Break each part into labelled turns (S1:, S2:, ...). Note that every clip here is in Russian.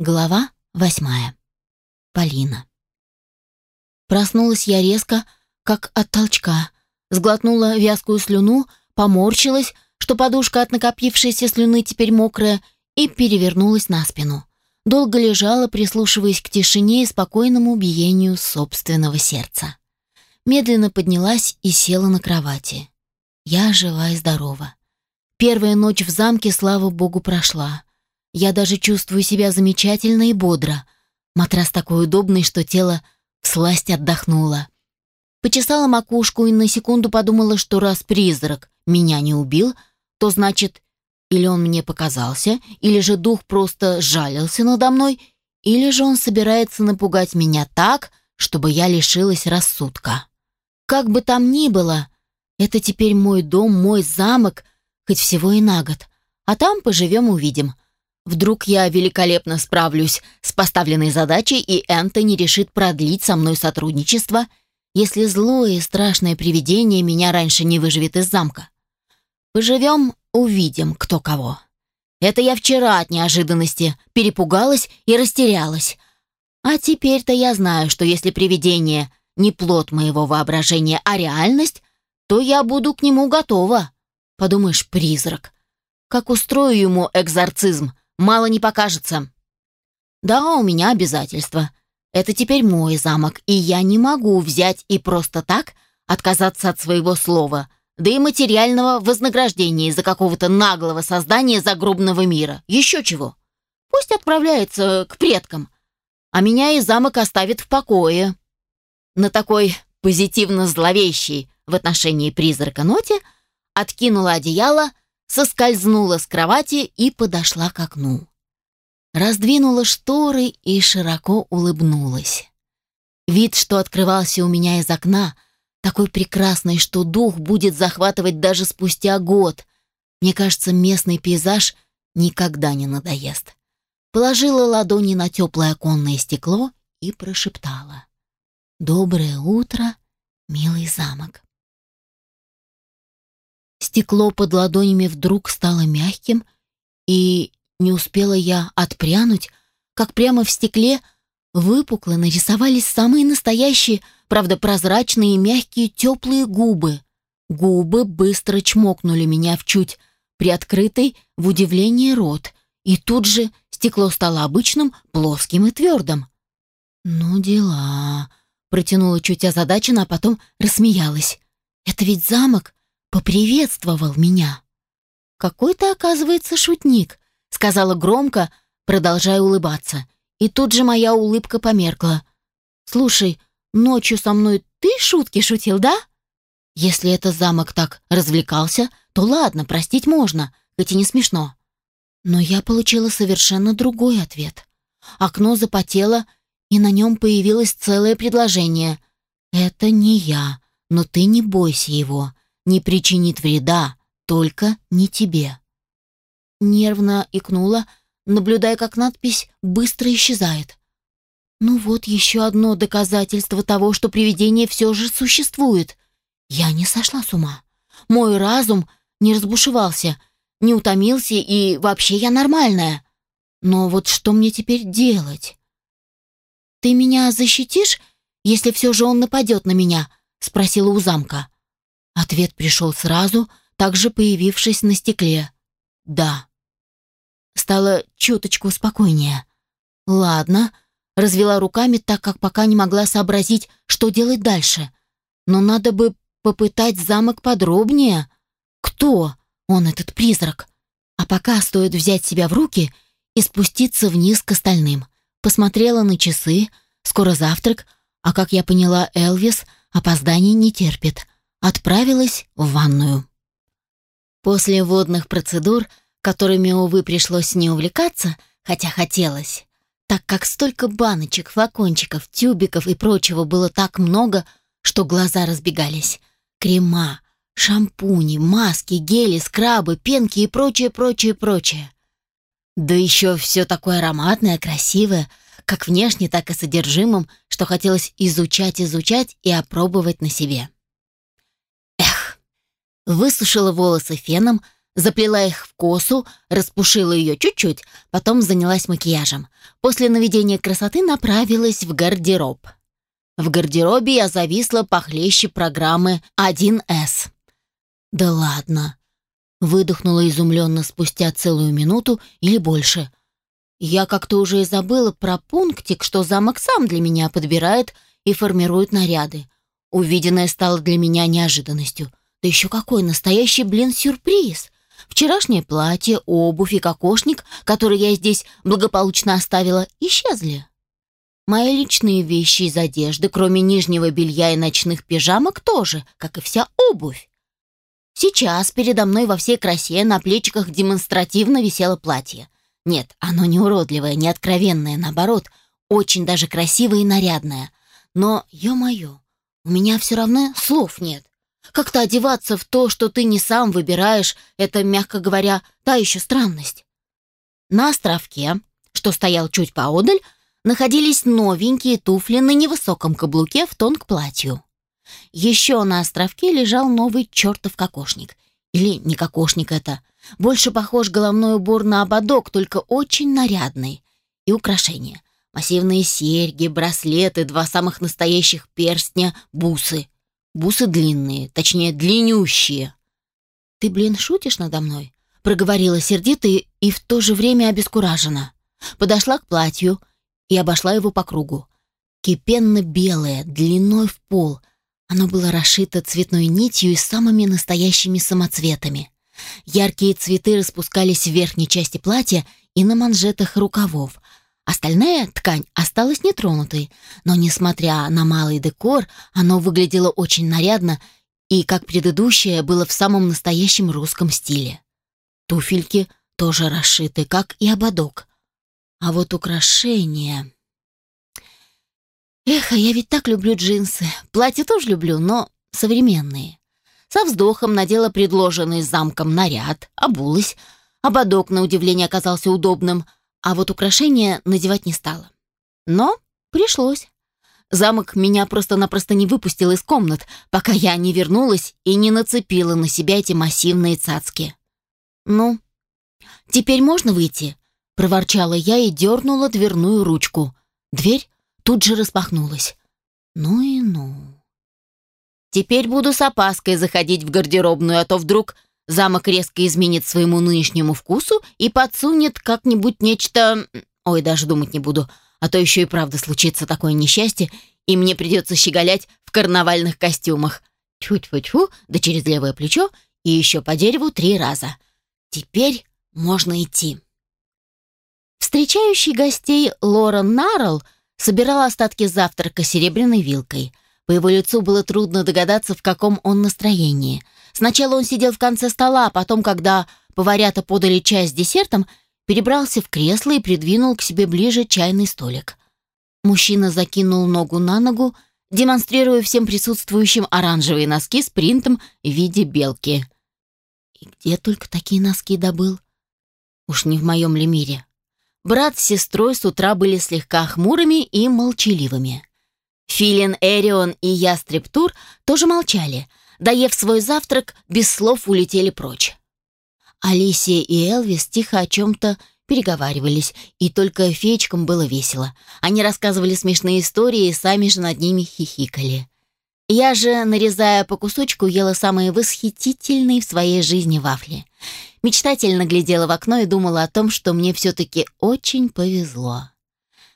S1: Глава восьмая. Полина. Проснулась я резко, как от толчка. Сглотнула вязкую слюну, поморщилась, что подушка от накопившейся слюны теперь мокрая, и перевернулась на спину. Долго лежала, прислушиваясь к тишине и спокойному биению собственного сердца. Медленно поднялась и села на кровати. Я жива и здорова. Первая ночь в замке, слава богу, прошла. Я даже чувствую себя замечательно и бодро. Матрас такой удобный, что тело всласть отдохнуло. Почесала макушку и на секунду подумала, что раз призрак меня не убил, то значит, или он мне показался, или же дух просто жалился надо мной, или же он собирается напугать меня так, чтобы я лишилась рассудка. Как бы там ни было, это теперь мой дом, мой замок, хоть всего и на год. А там поживем-увидим. Вдруг я великолепно справлюсь с поставленной задачей, и Энтони решит продлить со мной сотрудничество, если злое и страшное привидение меня раньше не выживет из замка. Поживем, увидим, кто кого. Это я вчера от неожиданности перепугалась и растерялась. А теперь-то я знаю, что если привидение не плод моего воображения, а реальность, то я буду к нему готова. Подумаешь, призрак. Как устрою ему экзорцизм, мало не покажется. Да, у меня обязательства. Это теперь мой замок, и я не могу взять и просто так отказаться от своего слова, да и материального вознаграждения из-за какого-то наглого создания загробного мира. Еще чего. Пусть отправляется к предкам, а меня и замок оставит в покое. На такой позитивно зловещей в отношении призрака ноте откинула одеяло, соскользнула с кровати и подошла к окну. Раздвинула шторы и широко улыбнулась. Вид, что открывался у меня из окна, такой прекрасный, что дух будет захватывать даже спустя год. Мне кажется, местный пейзаж никогда не надоест. Положила ладони на теплое оконное стекло и прошептала. «Доброе утро, милый замок». Стекло под ладонями вдруг стало мягким, и не успела я отпрянуть, как прямо в стекле выпукло нарисовались самые настоящие, правда прозрачные и мягкие теплые губы. Губы быстро чмокнули меня в чуть приоткрытый в удивлении рот, и тут же стекло стало обычным, плоским и твердым. «Ну дела», — протянула чуть озадаченно, а потом рассмеялась. «Это ведь замок, поприветствовал меня. «Какой ты, оказывается, шутник», — сказала громко, продолжая улыбаться. И тут же моя улыбка померкла. «Слушай, ночью со мной ты шутки шутил, да?» «Если это замок так развлекался, то ладно, простить можно, хоть и не смешно». Но я получила совершенно другой ответ. Окно запотело, и на нем появилось целое предложение. «Это не я, но ты не бойся его не причинит вреда, только не тебе. Нервно икнула, наблюдая, как надпись быстро исчезает. Ну вот еще одно доказательство того, что привидение все же существует. Я не сошла с ума. Мой разум не разбушевался, не утомился, и вообще я нормальная. Но вот что мне теперь делать? «Ты меня защитишь, если все же он нападет на меня?» — спросила у замка. Ответ пришел сразу, также появившись на стекле. «Да». Стало чуточку спокойнее. «Ладно», — развела руками, так как пока не могла сообразить, что делать дальше. «Но надо бы попытать замок подробнее. Кто он, этот призрак? А пока стоит взять себя в руки и спуститься вниз к остальным». Посмотрела на часы, скоро завтрак, а, как я поняла, Элвис опозданий не терпит отправилась в ванную. После водных процедур, которыми, увы, пришлось не увлекаться, хотя хотелось, так как столько баночек, флакончиков, тюбиков и прочего было так много, что глаза разбегались. Крема, шампуни, маски, гели, скрабы, пенки и прочее, прочее, прочее. Да еще все такое ароматное, красивое, как внешне, так и содержимым, что хотелось изучать, изучать и опробовать на себе. Высушила волосы феном, Заплела их в косу, распушила ее чуть-чуть, потом занялась макияжем. После наведения красоты направилась в гардероб. В гардеробе я зависла похлеще программы 1С. «Да ладно!» Выдохнула изумленно спустя целую минуту или больше. Я как-то уже и забыла про пунктик, что замок сам для меня подбирает и формирует наряды. Увиденное стало для меня неожиданностью. Да еще какой настоящий, блин, сюрприз! Вчерашнее платье, обувь и кокошник, который я здесь благополучно оставила, исчезли. Мои личные вещи из одежды, кроме нижнего белья и ночных пижамок, тоже, как и вся обувь. Сейчас передо мной во всей красе на плечиках демонстративно висело платье. Нет, оно не уродливое, не откровенное, наоборот, очень даже красивое и нарядное. Но, ё-моё, у меня все равно слов нет. Как-то одеваться в то, что ты не сам выбираешь, это, мягко говоря, та еще странность. На островке, что стоял чуть поодаль, находились новенькие туфли на невысоком каблуке в тон к платью. Еще на островке лежал новый чертов кокошник. Или не кокошник это. Больше похож головной убор на ободок, только очень нарядный. И украшения. Массивные серьги, браслеты, два самых настоящих перстня, бусы. Бусы длинные, точнее, длиннющие. «Ты, блин, шутишь надо мной?» Проговорила сердито и, в то же время обескураженно. Подошла к платью и обошла его по кругу. Кипенно-белое, длиной в пол. Оно было расшито цветной нитью и самыми настоящими самоцветами. Яркие цветы распускались в верхней части платья и на манжетах рукавов, Остальная ткань осталась нетронутой, но, несмотря на малый декор, оно выглядело очень нарядно и, как предыдущее, было в самом настоящем русском стиле. Туфельки тоже расшиты, как и ободок. А вот украшения... Эх, а я ведь так люблю джинсы. Платья тоже люблю, но современные. Со вздохом надела предложенный замком наряд, обулась. Ободок, на удивление, оказался удобным — а вот украшения надевать не стала. Но пришлось. Замок меня просто-напросто не выпустил из комнат, пока я не вернулась и не нацепила на себя эти массивные цацки. «Ну, теперь можно выйти?» — проворчала я и дернула дверную ручку. Дверь тут же распахнулась. «Ну и ну...» «Теперь буду с опаской заходить в гардеробную, а то вдруг Замок резко изменит своему нынешнему вкусу и подсунет как-нибудь нечто... Ой, даже думать не буду, а то еще и правда случится такое несчастье, и мне придется щеголять в карнавальных костюмах. Тьфу-тьфу-тьфу, да через левое плечо и еще по дереву три раза. Теперь можно идти. Встречающий гостей Лорен Наррелл собирал остатки завтрака серебряной вилкой. По его лицу было трудно догадаться, в каком он настроении — Сначала он сидел в конце стола, а потом, когда поварята подали чай с десертом, перебрался в кресло и придвинул к себе ближе чайный столик. Мужчина закинул ногу на ногу, демонстрируя всем присутствующим оранжевые носки с принтом в виде белки. И где только такие носки добыл? Уж не в моем ли мире. Брат с сестрой с утра были слегка хмурыми и молчаливыми. Филин Эрион и Ястреб Тур тоже молчали — доев свой завтрак, без слов улетели прочь. Алисия и Элвис тихо о чем-то переговаривались, и только феечкам было весело. Они рассказывали смешные истории и сами же над ними хихикали. Я же, нарезая по кусочку, ела самые восхитительные в своей жизни вафли. Мечтательно глядела в окно и думала о том, что мне все-таки очень повезло.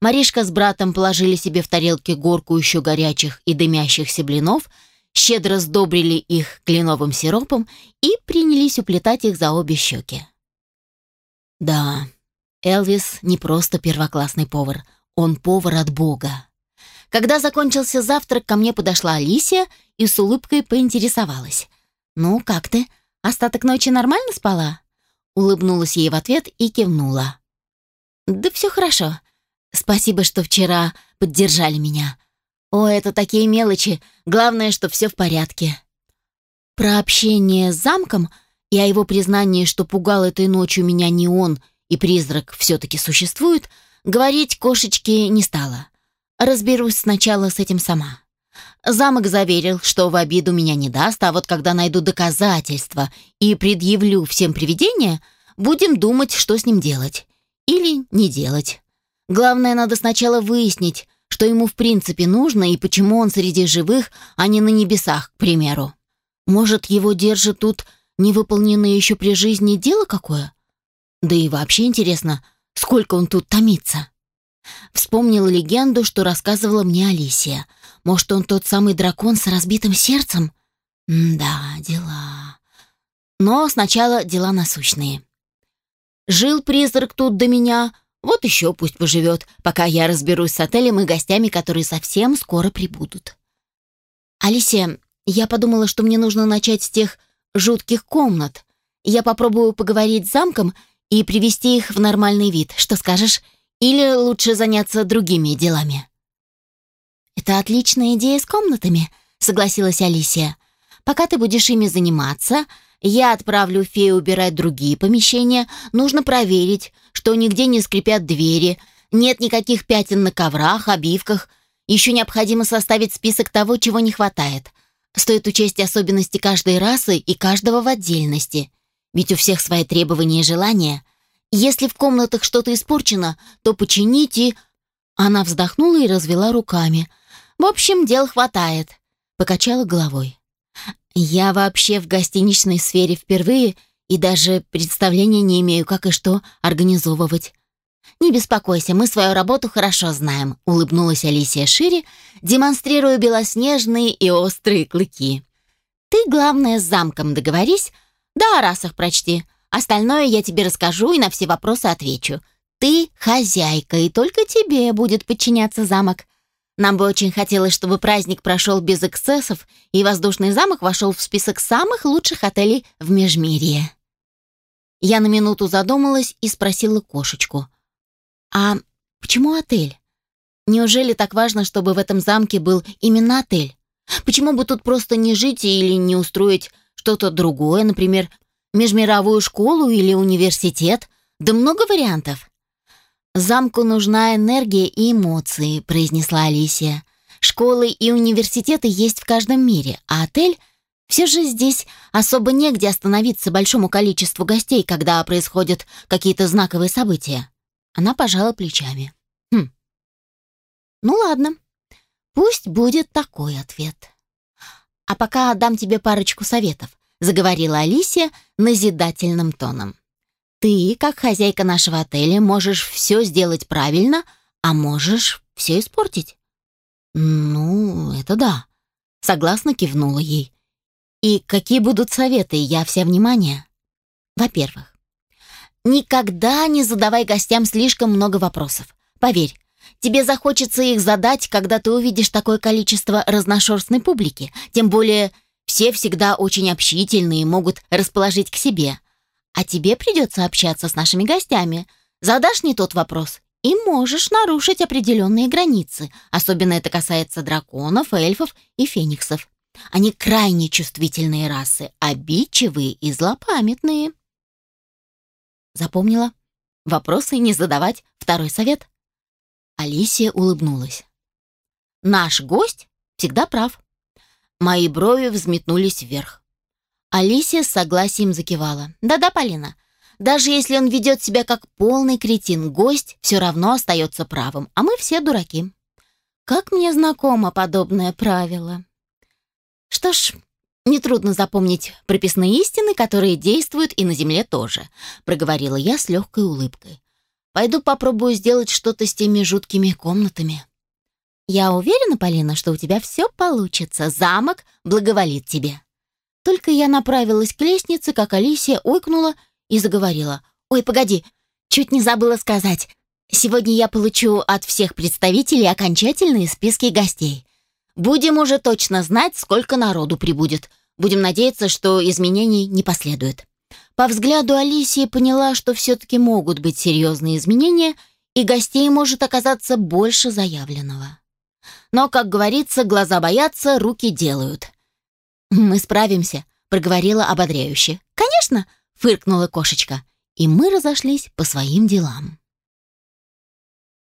S1: Маришка с братом положили себе в тарелки горку еще горячих и дымящихся блинов — щедро сдобрили их кленовым сиропом и принялись уплетать их за обе щеки. Да, Элвис не просто первоклассный повар, он повар от Бога. Когда закончился завтрак, ко мне подошла Алисия и с улыбкой поинтересовалась. «Ну, как ты? Остаток ночи нормально спала?» Улыбнулась ей в ответ и кивнула. «Да все хорошо. Спасибо, что вчера поддержали меня. О, это такие мелочи. Главное, что все в порядке. Про общение с замком и о его признании, что пугал этой ночью меня не он, и призрак все-таки существует, говорить кошечке не стала. Разберусь сначала с этим сама. Замок заверил, что в обиду меня не даст, а вот когда найду доказательства и предъявлю всем привидения, будем думать, что с ним делать. Или не делать. Главное, надо сначала выяснить, что ему в принципе нужно и почему он среди живых, а не на небесах, к примеру. Может, его держит тут невыполненное еще при жизни дело какое? Да и вообще интересно, сколько он тут томится. Вспомнила легенду, что рассказывала мне Алисия. Может, он тот самый дракон с разбитым сердцем? М да, дела. Но сначала дела насущные. Жил призрак тут до меня, вот еще пусть поживет, пока я разберусь с отелем и гостями, которые совсем скоро прибудут. Алисия, я подумала, что мне нужно начать с тех жутких комнат. Я попробую поговорить с замком и привести их в нормальный вид. Что скажешь? Или лучше заняться другими делами?» «Это отличная идея с комнатами», — согласилась Алисия. «Пока ты будешь ими заниматься, я отправлю фею убирать другие помещения. Нужно проверить, что нигде не скрипят двери, нет никаких пятен на коврах, обивках. Еще необходимо составить список того, чего не хватает. Стоит учесть особенности каждой расы и каждого в отдельности. Ведь у всех свои требования и желания. Если в комнатах что-то испорчено, то почините...» Она вздохнула и развела руками. «В общем, дел хватает», — покачала головой. «Я вообще в гостиничной сфере впервые и даже представления не имею, как и что организовывать. «Не беспокойся, мы свою работу хорошо знаем», — улыбнулась Алисия шире, демонстрируя белоснежные и острые клыки. «Ты, главное, с замком договорись, да о расах прочти. Остальное я тебе расскажу и на все вопросы отвечу. Ты хозяйка, и только тебе будет подчиняться замок. Нам бы очень хотелось, чтобы праздник прошел без эксцессов, и воздушный замок вошел в список самых лучших отелей в Межмирье». Я на минуту задумалась и спросила кошечку. «А почему отель? Неужели так важно, чтобы в этом замке был именно отель? Почему бы тут просто не жить или не устроить что-то другое, например, межмировую школу или университет, да много вариантов. «Замку нужна энергия и эмоции», — произнесла Алисия. «Школы и университеты есть в каждом мире, а отель...» Все же здесь особо негде остановиться большому количеству гостей, когда происходят какие-то знаковые события. Она пожала плечами. Хм. Ну ладно. Пусть будет такой ответ. А пока дам тебе парочку советов заговорила Алисия назидательным тоном. Ты, как хозяйка нашего отеля, можешь все сделать правильно, а можешь все испортить. Ну, это да. Согласно кивнула ей. И какие будут советы? Я вся внимание. Во-первых, никогда не задавай гостям слишком много вопросов. Поверь, тебе захочется их задать, когда ты увидишь такое количество разношерстной публики, тем более все всегда очень общительные и могут расположить к себе. А тебе придется общаться с нашими гостями. Задашь не тот вопрос, и можешь нарушить определенные границы. Особенно это касается драконов, эльфов и фениксов. Они крайне чувствительные расы, обидчивые и злопамятные. Запомнила? Вопросы не задавать. Второй совет. Алисия улыбнулась. Наш гость всегда прав. Мои брови взметнулись вверх. Алисия с согласием закивала. «Да-да, Полина, даже если он ведет себя как полный кретин, гость все равно остается правым, а мы все дураки. Как мне знакомо подобное правило. Что ж, нетрудно запомнить прописные истины, которые действуют и на земле тоже, проговорила я с легкой улыбкой. Пойду попробую сделать что-то с теми жуткими комнатами. Я уверена, Полина, что у тебя все получится. Замок благоволит тебе. Только я направилась к лестнице, как Алисия ойкнула и заговорила. Ой, погоди, чуть не забыла сказать. Сегодня я получу от всех представителей окончательные списки гостей. Будем уже точно знать, сколько народу прибудет. Будем надеяться, что изменений не последует. По взгляду Алисии поняла, что все-таки могут быть серьезные изменения, и гостей может оказаться больше заявленного. Но, как говорится, глаза боятся, руки делают. «Мы справимся», — проговорила ободряюще. «Конечно», — фыркнула кошечка. И мы разошлись по своим делам.